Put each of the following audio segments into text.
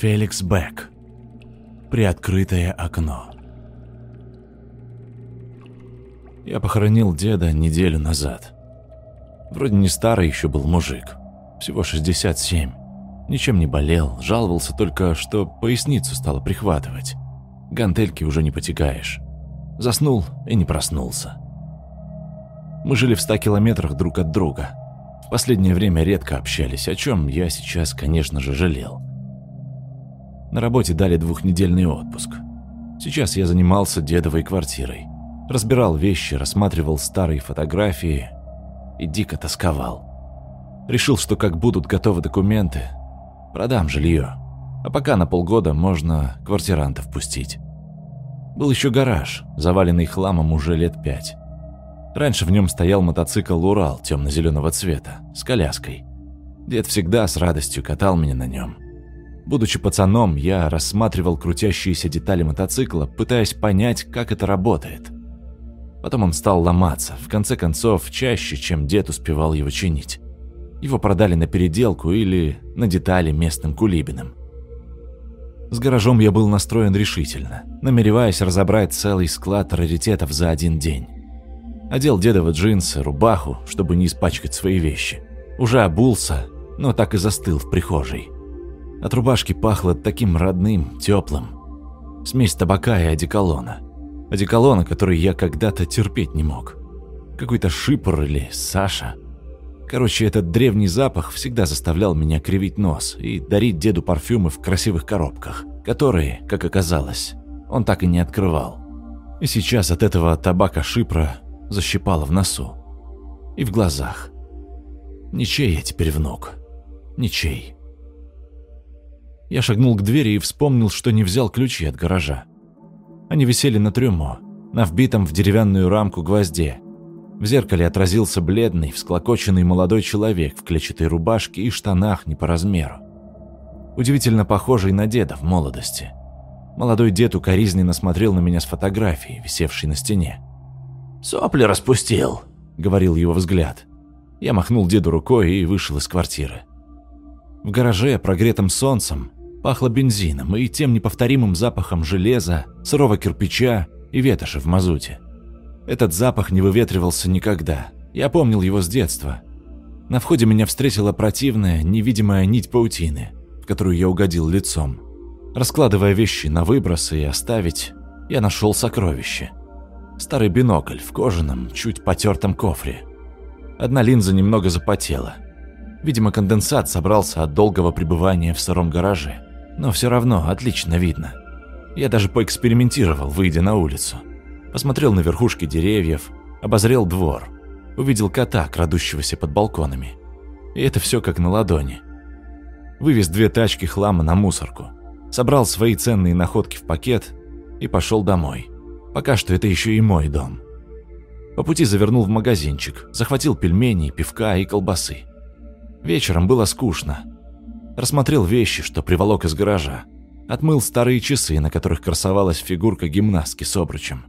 Феликс Бек. Приоткрытое окно. Я похоронил деда неделю назад. Вроде не старый еще был мужик. Всего 67. Ничем не болел, жаловался только, что поясницу стало прихватывать. Гантельки уже не потягаешь. Заснул и не проснулся. Мы жили в ста километрах друг от друга. В последнее время редко общались, о чем я сейчас, конечно же, жалел. На работе дали двухнедельный отпуск. Сейчас я занимался дедовой квартирой. Разбирал вещи, рассматривал старые фотографии и дико тосковал. Решил, что как будут готовы документы, продам жилье. А пока на полгода можно квартирантов пустить. Был еще гараж, заваленный хламом уже лет пять. Раньше в нем стоял мотоцикл «Урал» темно-зеленого цвета, с коляской. Дед всегда с радостью катал меня на нем. Будучи пацаном, я рассматривал крутящиеся детали мотоцикла, пытаясь понять, как это работает. Потом он стал ломаться, в конце концов, чаще, чем дед успевал его чинить. Его продали на переделку или на детали местным кулибинам. С гаражом я был настроен решительно, намереваясь разобрать целый склад раритетов за один день. Одел дедовы джинсы, рубаху, чтобы не испачкать свои вещи. Уже обулся, но так и застыл в прихожей. От рубашки пахло таким родным, теплым. Смесь табака и одеколона. Одеколона, который я когда-то терпеть не мог. Какой-то шипр или Саша. Короче, этот древний запах всегда заставлял меня кривить нос и дарить деду парфюмы в красивых коробках, которые, как оказалось, он так и не открывал. И сейчас от этого табака шипра защипало в носу и в глазах. Ничей я теперь внук. Ничей. Я шагнул к двери и вспомнил, что не взял ключи от гаража. Они висели на трюмо, на вбитом в деревянную рамку гвозде, в зеркале отразился бледный, всклокоченный молодой человек в клетчатой рубашке и штанах не по размеру. Удивительно похожий на деда в молодости. Молодой дед укоризненно смотрел на меня с фотографией, висевшей на стене. «Сопли распустил», — говорил его взгляд. Я махнул деду рукой и вышел из квартиры. В гараже, прогретым солнцем, пахло бензином и тем неповторимым запахом железа, сырого кирпича и ветоши в мазуте. Этот запах не выветривался никогда. Я помнил его с детства. На входе меня встретила противная, невидимая нить паутины, в которую я угодил лицом. Раскладывая вещи на выбросы и оставить, я нашел сокровище. Старый бинокль в кожаном, чуть потертом кофре. Одна линза немного запотела. Видимо, конденсат собрался от долгого пребывания в сыром гараже. Но все равно отлично видно. Я даже поэкспериментировал, выйдя на улицу. Посмотрел на верхушки деревьев, обозрел двор, увидел кота, крадущегося под балконами. И это все как на ладони. Вывез две тачки хлама на мусорку, собрал свои ценные находки в пакет и пошел домой. Пока что это еще и мой дом. По пути завернул в магазинчик, захватил пельмени, пивка и колбасы. Вечером было скучно. Рассмотрел вещи, что приволок из гаража. Отмыл старые часы, на которых красовалась фигурка гимнастки с обручем.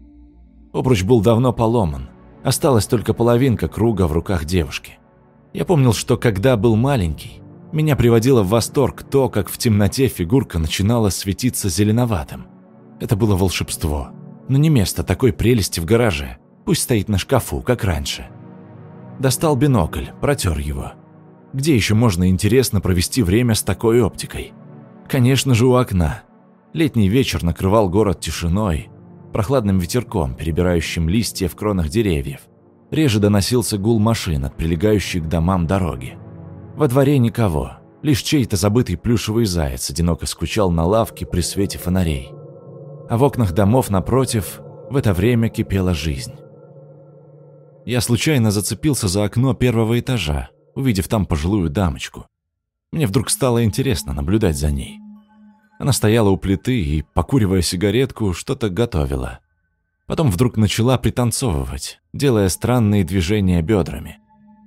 Обруч был давно поломан. Осталась только половинка круга в руках девушки. Я помнил, что когда был маленький, меня приводило в восторг то, как в темноте фигурка начинала светиться зеленоватым. Это было волшебство. Но не место такой прелести в гараже. Пусть стоит на шкафу, как раньше. Достал бинокль, протер его. Где еще можно интересно провести время с такой оптикой? Конечно же, у окна. Летний вечер накрывал город тишиной, прохладным ветерком, перебирающим листья в кронах деревьев. Реже доносился гул машин от прилегающей к домам дороги. Во дворе никого, лишь чей-то забытый плюшевый заяц одиноко скучал на лавке при свете фонарей. А в окнах домов напротив в это время кипела жизнь. Я случайно зацепился за окно первого этажа, увидев там пожилую дамочку. Мне вдруг стало интересно наблюдать за ней. Она стояла у плиты и, покуривая сигаретку, что-то готовила. Потом вдруг начала пританцовывать, делая странные движения бедрами.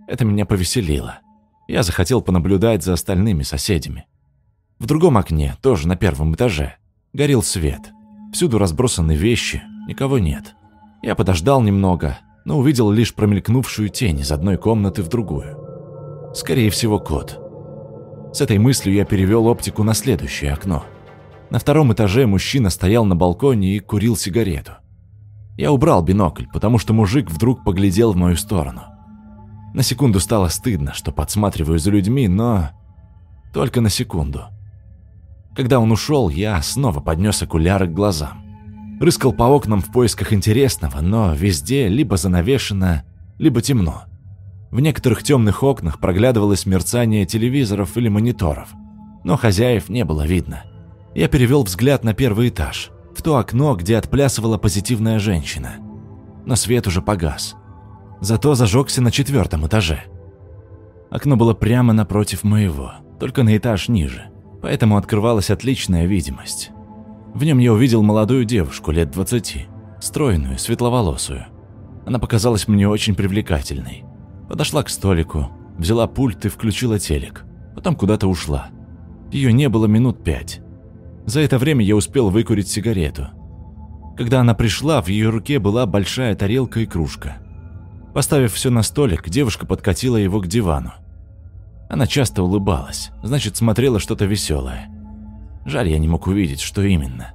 Это меня повеселило. Я захотел понаблюдать за остальными соседями. В другом окне, тоже на первом этаже, горел свет. Всюду разбросаны вещи, никого нет. Я подождал немного, но увидел лишь промелькнувшую тень из одной комнаты в другую. Скорее всего, кот. С этой мыслью я перевел оптику на следующее окно – На втором этаже мужчина стоял на балконе и курил сигарету. Я убрал бинокль, потому что мужик вдруг поглядел в мою сторону. На секунду стало стыдно, что подсматриваю за людьми, но только на секунду. Когда он ушел, я снова поднес окуляры к глазам. Рыскал по окнам в поисках интересного, но везде либо занавешено, либо темно. В некоторых темных окнах проглядывалось мерцание телевизоров или мониторов, но хозяев не было видно. Я перевел взгляд на первый этаж, в то окно, где отплясывала позитивная женщина. Но свет уже погас. Зато зажегся на четвертом этаже. Окно было прямо напротив моего, только на этаж ниже, поэтому открывалась отличная видимость. В нем я увидел молодую девушку лет 20, стройную, светловолосую. Она показалась мне очень привлекательной. Подошла к столику, взяла пульт и включила телек. Потом куда-то ушла. Ее не было минут пять. За это время я успел выкурить сигарету. Когда она пришла, в ее руке была большая тарелка и кружка. Поставив все на столик, девушка подкатила его к дивану. Она часто улыбалась, значит, смотрела что-то веселое. Жаль, я не мог увидеть, что именно.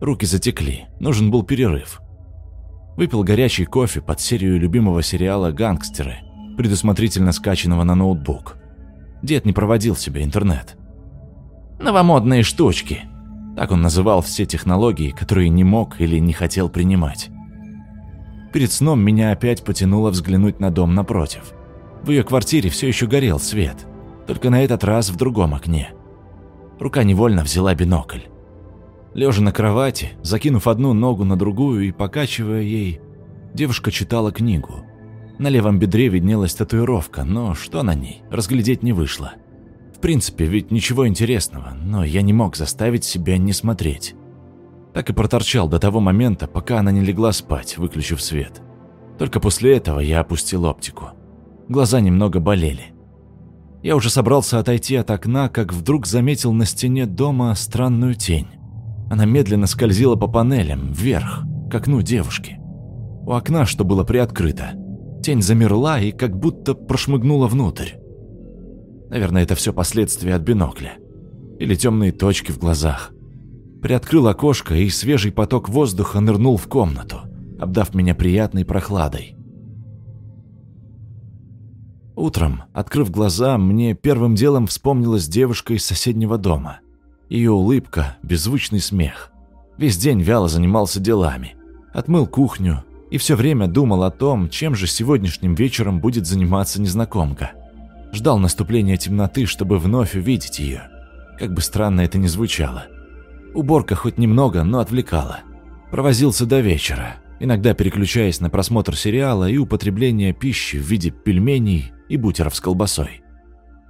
Руки затекли, нужен был перерыв. Выпил горячий кофе под серию любимого сериала «Гангстеры», предусмотрительно скачанного на ноутбук. Дед не проводил себе интернет. «Новомодные штучки», так он называл все технологии, которые не мог или не хотел принимать. Перед сном меня опять потянуло взглянуть на дом напротив. В ее квартире все еще горел свет, только на этот раз в другом окне. Рука невольно взяла бинокль. Лежа на кровати, закинув одну ногу на другую и покачивая ей, девушка читала книгу. На левом бедре виднелась татуировка, но что на ней, разглядеть не вышло. В принципе, ведь ничего интересного, но я не мог заставить себя не смотреть. Так и проторчал до того момента, пока она не легла спать, выключив свет. Только после этого я опустил оптику. Глаза немного болели. Я уже собрался отойти от окна, как вдруг заметил на стене дома странную тень. Она медленно скользила по панелям, вверх, к окну девушки. У окна, что было приоткрыто, тень замерла и как будто прошмыгнула внутрь. Наверное, это все последствия от бинокля. Или темные точки в глазах. Приоткрыл окошко, и свежий поток воздуха нырнул в комнату, обдав меня приятной прохладой. Утром, открыв глаза, мне первым делом вспомнилась девушка из соседнего дома. Ее улыбка, беззвучный смех. Весь день вяло занимался делами. Отмыл кухню и все время думал о том, чем же сегодняшним вечером будет заниматься незнакомка. Ждал наступления темноты, чтобы вновь увидеть ее. Как бы странно это ни звучало. Уборка хоть немного, но отвлекала. Провозился до вечера, иногда переключаясь на просмотр сериала и употребление пищи в виде пельменей и бутеров с колбасой.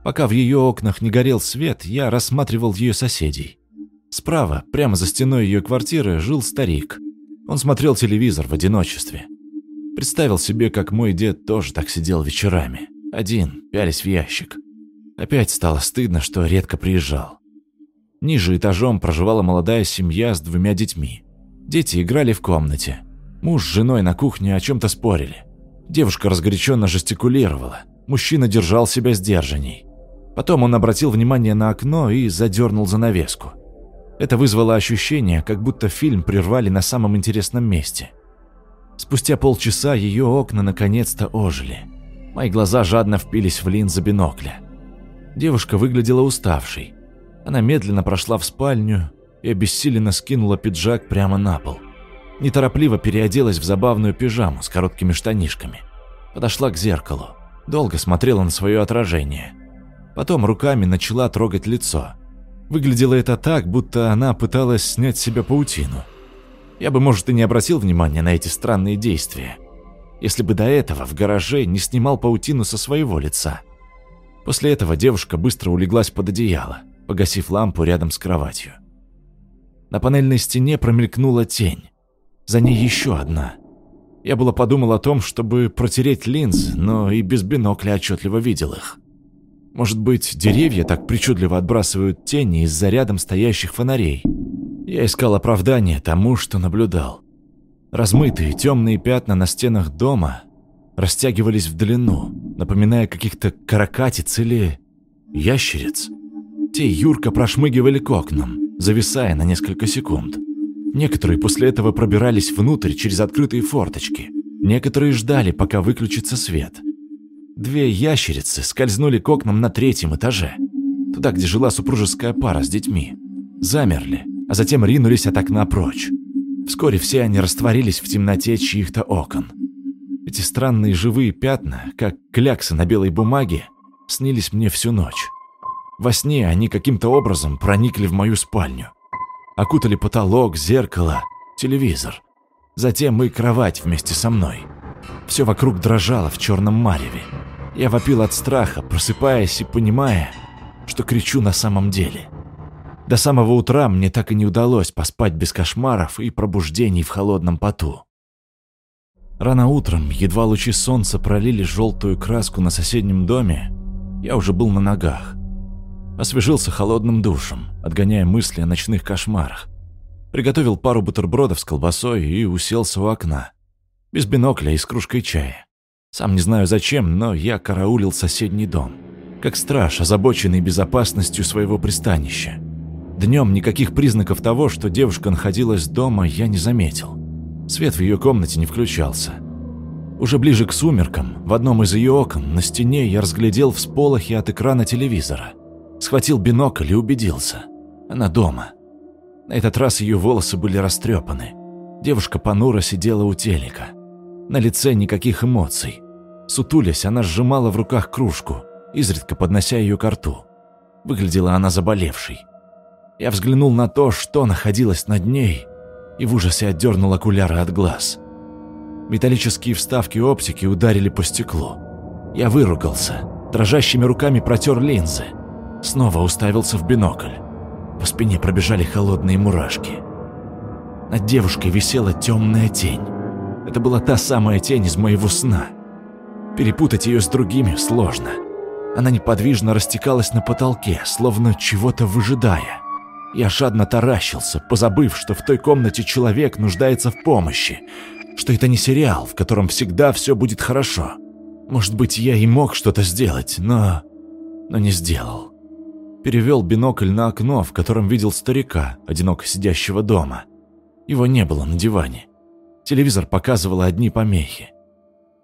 Пока в ее окнах не горел свет, я рассматривал ее соседей. Справа, прямо за стеной ее квартиры, жил старик. Он смотрел телевизор в одиночестве. Представил себе, как мой дед тоже так сидел вечерами. Один, пялись в ящик. Опять стало стыдно, что редко приезжал. Ниже этажом проживала молодая семья с двумя детьми. Дети играли в комнате. Муж с женой на кухне о чем-то спорили. Девушка разгоряченно жестикулировала. Мужчина держал себя сдержанней. Потом он обратил внимание на окно и задернул занавеску. Это вызвало ощущение, как будто фильм прервали на самом интересном месте. Спустя полчаса ее окна наконец-то ожили. Мои глаза жадно впились в линзы бинокля. Девушка выглядела уставшей. Она медленно прошла в спальню и обессиленно скинула пиджак прямо на пол. Неторопливо переоделась в забавную пижаму с короткими штанишками. Подошла к зеркалу. Долго смотрела на свое отражение. Потом руками начала трогать лицо. Выглядело это так, будто она пыталась снять с себя паутину. Я бы, может, и не обратил внимания на эти странные действия, если бы до этого в гараже не снимал паутину со своего лица. После этого девушка быстро улеглась под одеяло погасив лампу рядом с кроватью. На панельной стене промелькнула тень. За ней еще одна. Я было подумал о том, чтобы протереть линзы, но и без бинокля отчетливо видел их. Может быть, деревья так причудливо отбрасывают тени из-за рядом стоящих фонарей. Я искал оправдание тому, что наблюдал. Размытые темные пятна на стенах дома растягивались в длину, напоминая каких-то каракатиц или ящериц. Те юрко прошмыгивали к окнам. зависая на несколько секунд. Некоторые после этого пробирались внутрь через открытые форточки. Некоторые ждали, пока выключится свет. Две ящерицы скользнули к окнам на третьем этаже, туда, где жила супружеская пара с детьми. Замерли, а затем ринулись от окна прочь. Вскоре все они растворились в темноте чьих-то окон. Эти странные живые пятна, как кляксы на белой бумаге, снились мне всю ночь. Во сне они каким-то образом проникли в мою спальню. Окутали потолок, зеркало, телевизор. Затем и кровать вместе со мной. Все вокруг дрожало в черном мареве. Я вопил от страха, просыпаясь и понимая, что кричу на самом деле. До самого утра мне так и не удалось поспать без кошмаров и пробуждений в холодном поту. Рано утром, едва лучи солнца пролили желтую краску на соседнем доме, я уже был на ногах. Освежился холодным душем, отгоняя мысли о ночных кошмарах. Приготовил пару бутербродов с колбасой и уселся у окна. Без бинокля и с кружкой чая. Сам не знаю зачем, но я караулил соседний дом. Как страж, озабоченный безопасностью своего пристанища. Днем никаких признаков того, что девушка находилась дома, я не заметил. Свет в ее комнате не включался. Уже ближе к сумеркам, в одном из ее окон, на стене я разглядел всполохи от экрана телевизора. Схватил бинокль и убедился. Она дома. На этот раз ее волосы были растрепаны. Девушка понуро сидела у телека. На лице никаких эмоций. Сутулясь, она сжимала в руках кружку, изредка поднося ее к рту. Выглядела она заболевшей. Я взглянул на то, что находилось над ней, и в ужасе отдернул окуляры от глаз. Металлические вставки оптики ударили по стеклу. Я выругался, дрожащими руками протер линзы. Снова уставился в бинокль. По спине пробежали холодные мурашки. Над девушкой висела темная тень. Это была та самая тень из моего сна. Перепутать ее с другими сложно. Она неподвижно растекалась на потолке, словно чего-то выжидая. Я жадно таращился, позабыв, что в той комнате человек нуждается в помощи, что это не сериал, в котором всегда все будет хорошо. Может быть, я и мог что-то сделать, но... но не сделал. Перевел бинокль на окно, в котором видел старика, одиноко сидящего дома. Его не было на диване. Телевизор показывал одни помехи.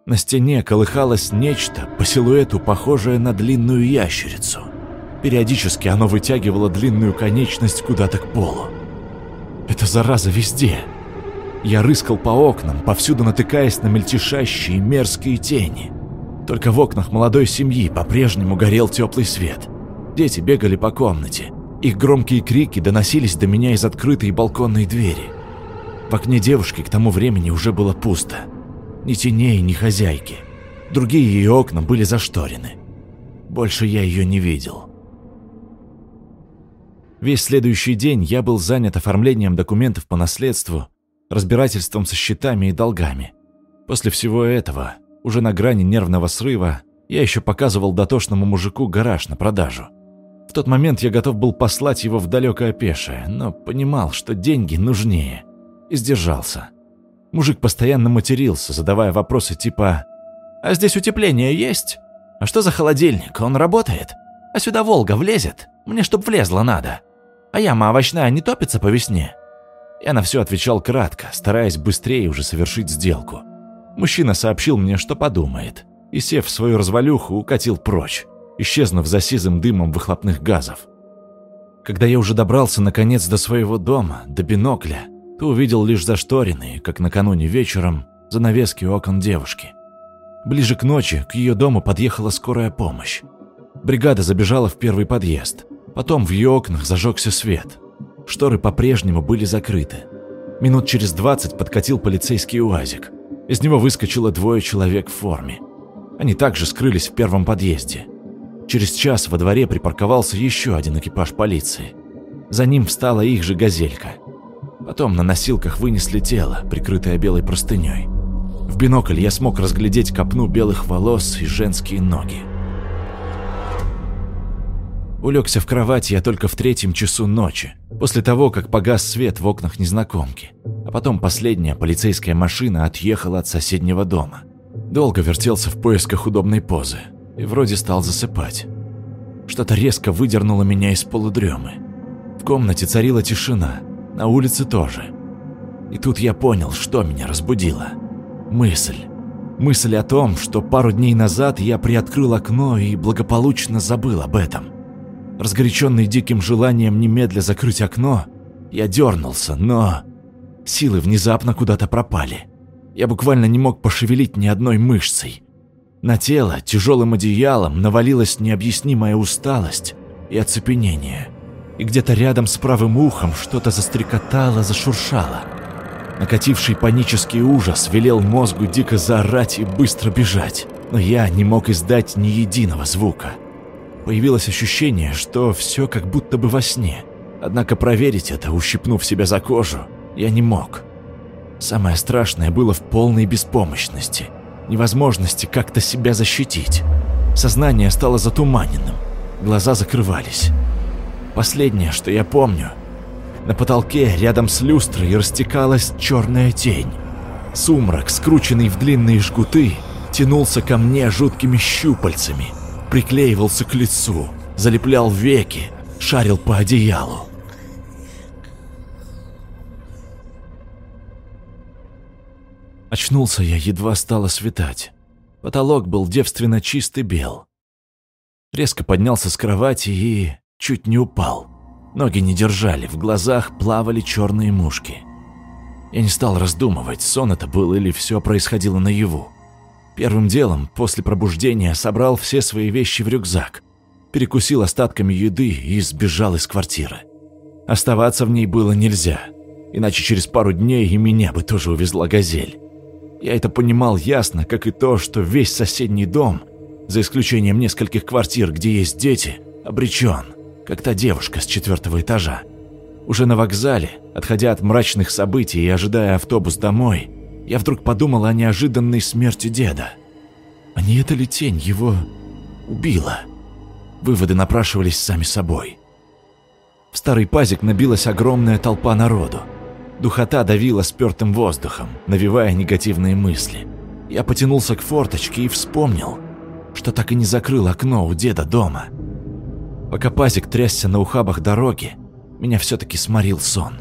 На стене колыхалось нечто, по силуэту похожее на длинную ящерицу – Периодически оно вытягивало длинную конечность куда-то к полу. Это зараза везде. Я рыскал по окнам, повсюду натыкаясь на мельтешащие мерзкие тени. Только в окнах молодой семьи по-прежнему горел теплый свет. Дети бегали по комнате. Их громкие крики доносились до меня из открытой балконной двери. Окне девушки к тому времени уже было пусто. Ни теней, ни хозяйки. Другие ее окна были зашторены. Больше я ее не видел. Весь следующий день я был занят оформлением документов по наследству, разбирательством со счетами и долгами. После всего этого, уже на грани нервного срыва, я еще показывал дотошному мужику гараж на продажу. В тот момент я готов был послать его в далекое пешее, но понимал, что деньги нужнее, и сдержался. Мужик постоянно матерился, задавая вопросы типа «А здесь утепление есть? А что за холодильник? Он работает? А сюда Волга влезет? Мне чтоб влезла надо». А яма овощная не топится по весне?» Я на все отвечал кратко, стараясь быстрее уже совершить сделку. Мужчина сообщил мне, что подумает, и, сев в свою развалюху, укатил прочь, исчезнув за сизым дымом выхлопных газов. Когда я уже добрался наконец до своего дома, до бинокля, то увидел лишь зашторенные, как накануне вечером, занавески окон девушки. Ближе к ночи к ее дому подъехала скорая помощь. Бригада забежала в первый подъезд. Потом в ее окнах зажегся свет. Шторы по-прежнему были закрыты. Минут через двадцать подкатил полицейский УАЗик. Из него выскочило двое человек в форме. Они также скрылись в первом подъезде. Через час во дворе припарковался еще один экипаж полиции. За ним встала их же газелька. Потом на носилках вынесли тело, прикрытое белой простыней. В бинокль я смог разглядеть копну белых волос и женские ноги. Улегся в кровать я только в третьем часу ночи, после того, как погас свет в окнах незнакомки. А потом последняя полицейская машина отъехала от соседнего дома. Долго вертелся в поисках удобной позы и вроде стал засыпать. Что-то резко выдернуло меня из полудремы. В комнате царила тишина, на улице тоже. И тут я понял, что меня разбудило. Мысль. Мысль о том, что пару дней назад я приоткрыл окно и благополучно забыл об этом. Разгоряченный диким желанием немедля закрыть окно, я дернулся, но силы внезапно куда-то пропали. Я буквально не мог пошевелить ни одной мышцей. На тело тяжелым одеялом навалилась необъяснимая усталость и оцепенение. И где-то рядом с правым ухом что-то застрекотало, зашуршало. Накативший панический ужас велел мозгу дико заорать и быстро бежать, но я не мог издать ни единого звука. Появилось ощущение, что все как будто бы во сне. Однако проверить это, ущипнув себя за кожу, я не мог. Самое страшное было в полной беспомощности, невозможности как-то себя защитить. Сознание стало затуманенным, глаза закрывались. Последнее, что я помню, на потолке рядом с люстрой растекалась черная тень. Сумрак, скрученный в длинные жгуты, тянулся ко мне жуткими щупальцами, приклеивался к лицу, залеплял веки, шарил по одеялу. Очнулся я, едва стало светать. Потолок был девственно чистый бел. Резко поднялся с кровати и чуть не упал. Ноги не держали, в глазах плавали черные мушки. Я не стал раздумывать, сон это был или все происходило наяву. Первым делом, после пробуждения, собрал все свои вещи в рюкзак, перекусил остатками еды и сбежал из квартиры. Оставаться в ней было нельзя, иначе через пару дней и меня бы тоже увезла газель. Я это понимал ясно, как и то, что весь соседний дом, за исключением нескольких квартир, где есть дети, обречен, как та девушка с четвертого этажа. Уже на вокзале, отходя от мрачных событий и ожидая автобус домой, я вдруг подумал о неожиданной смерти деда. А не эта ли тень его убила? Выводы напрашивались сами собой. В старый пазик набилась огромная толпа народу. Духота давила спертым воздухом, навевая негативные мысли. Я потянулся к форточке и вспомнил, что так и не закрыл окно у деда дома. Пока пазик трясся на ухабах дороги, меня все-таки сморил сон.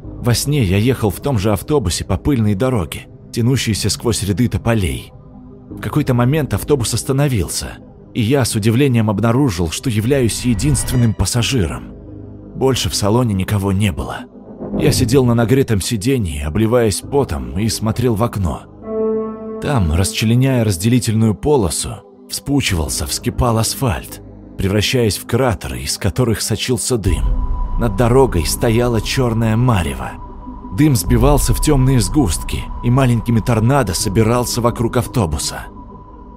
Во сне я ехал в том же автобусе по пыльной дороге, тянущейся сквозь ряды тополей. В какой-то момент автобус остановился, и я с удивлением обнаружил, что являюсь единственным пассажиром. Больше в салоне никого не было. Я сидел на нагретом сиденье, обливаясь потом, и смотрел в окно. Там, расчленяя разделительную полосу, вспучивался, вскипал асфальт, превращаясь в кратеры, из которых сочился дым. Над дорогой стояла черная марево. Дым сбивался в темные сгустки, и маленькими торнадо собирался вокруг автобуса.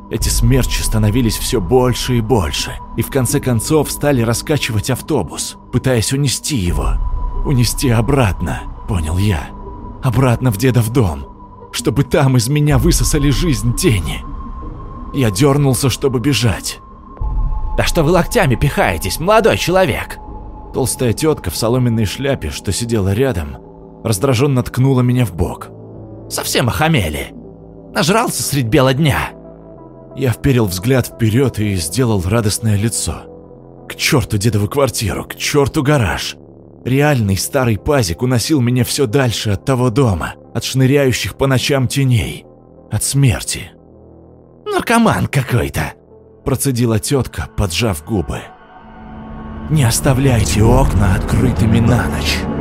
Эти смерчи становились все больше и больше, и в конце концов стали раскачивать автобус, пытаясь унести его. Унести обратно, понял я. Обратно в дедов дом, чтобы там из меня высосали жизнь тени. Я дернулся, чтобы бежать. «Да что вы локтями пихаетесь, молодой человек?» Толстая тетка в соломенной шляпе, что сидела рядом, раздраженно ткнула меня в бок. «Совсем охамели! Нажрался средь бела дня!» Я вперил взгляд вперед и сделал радостное лицо. К черту дедову квартиру, к черту гараж. Реальный старый пазик уносил меня все дальше от того дома, от шныряющих по ночам теней, от смерти. «Наркоман какой-то!» Процедила тетка, поджав губы. «Не оставляйте окна открытыми на ночь!»